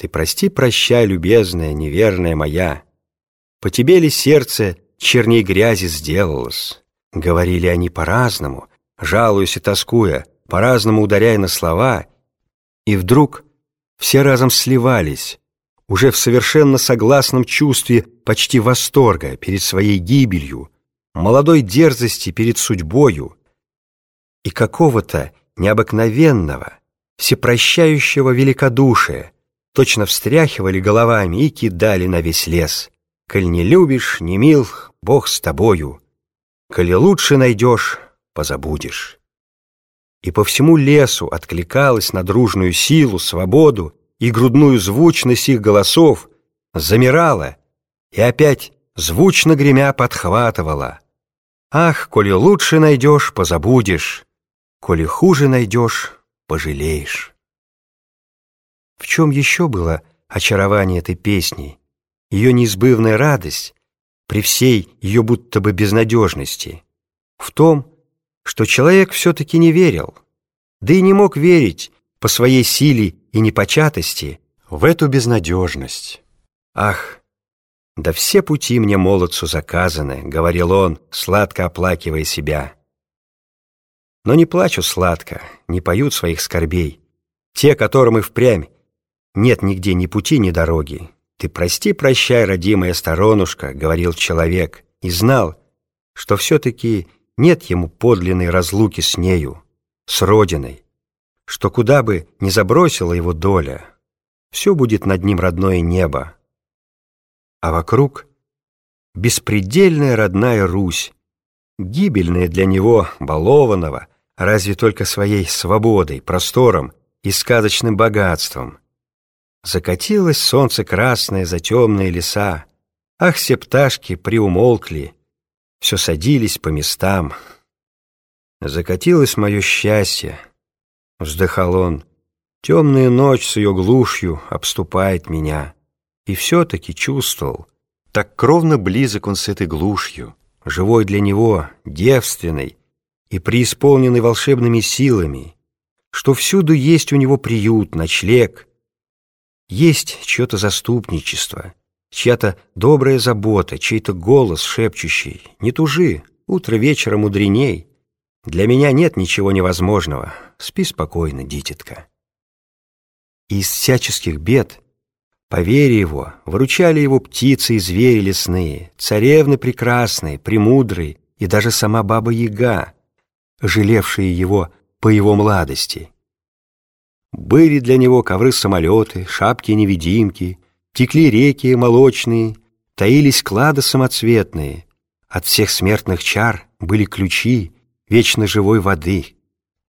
Ты прости, прощай, любезная, неверная моя. По тебе ли сердце черней грязи сделалось? Говорили они по-разному, жалуясь и тоскуя, по-разному ударяя на слова, и вдруг все разом сливались, уже в совершенно согласном чувстве почти восторга перед своей гибелью, молодой дерзости перед судьбою и какого-то необыкновенного, всепрощающего великодушия, точно встряхивали головами и кидали на весь лес. «Коль не любишь, не мил, Бог с тобою, коли лучше найдешь, позабудешь» и по всему лесу откликалась на дружную силу, свободу и грудную звучность их голосов, замирала и опять звучно гремя подхватывала. «Ах, коли лучше найдешь, позабудешь, коли хуже найдешь, пожалеешь». Чем еще было очарование этой песни, ее неизбывная радость при всей ее будто бы безнадежности? В том, что человек все-таки не верил, да и не мог верить по своей силе и непочатости в эту безнадежность. «Ах, да все пути мне, молодцу, заказаны», — говорил он, сладко оплакивая себя. Но не плачу сладко, не поют своих скорбей. Те, которым и впрямь нет нигде ни пути, ни дороги. «Ты прости, прощай, родимая сторонушка», — говорил человек, и знал, что все-таки нет ему подлинной разлуки с нею, с Родиной, что куда бы ни забросила его доля, все будет над ним родное небо. А вокруг беспредельная родная Русь, гибельная для него, балованного, разве только своей свободой, простором и сказочным богатством. Закатилось солнце красное за темные леса, ах, все пташки приумолкли, все садились по местам. Закатилось мое счастье, вздыхал он. Темная ночь с ее глушью обступает меня. И все-таки чувствовал, так кровно близок он с этой глушью, живой для него, девственной и преисполненной волшебными силами, что всюду есть у него приют, ночлег, есть чье-то заступничество — чья-то добрая забота, чей-то голос шепчущий «Не тужи, утро вечера мудреней». Для меня нет ничего невозможного. Спи спокойно, дитятка. из всяческих бед, по вере его, выручали его птицы и звери лесные, царевны прекрасные, премудрые и даже сама баба-яга, жалевшие его по его младости. Были для него ковры-самолеты, шапки-невидимки — Текли реки молочные, таились клады самоцветные. От всех смертных чар были ключи вечно живой воды.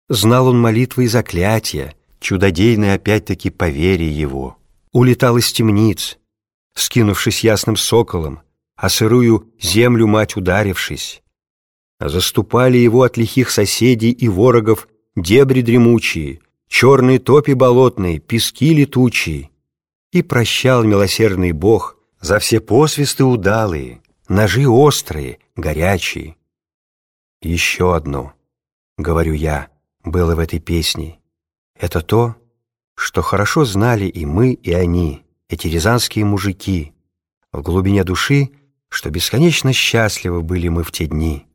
Знал он молитвы и заклятия, чудодейные опять-таки по вере его. Улетал из темниц, скинувшись ясным соколом, а сырую землю мать ударившись. Заступали его от лихих соседей и ворогов дебри дремучие, черные топи болотные, пески летучие, и прощал милосердный Бог за все посвисты удалые, ножи острые, горячие. Еще одно, говорю я, было в этой песне. Это то, что хорошо знали и мы, и они, эти рязанские мужики, в глубине души, что бесконечно счастливы были мы в те дни,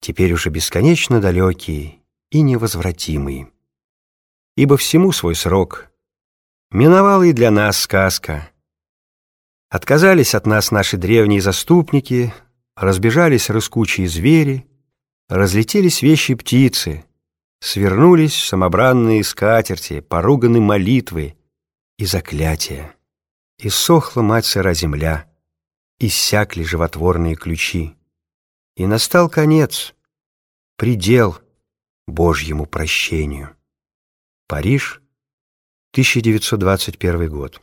теперь уже бесконечно далекие и невозвратимые. Ибо всему свой срок — Миновала и для нас сказка. Отказались от нас наши древние заступники, разбежались рыскучие звери, разлетелись вещи птицы, свернулись самобранные скатерти, поруганы молитвы и заклятия. Иссохла мать сыра земля, иссякли животворные ключи. И настал конец, предел Божьему прощению. Париж — 1921 год.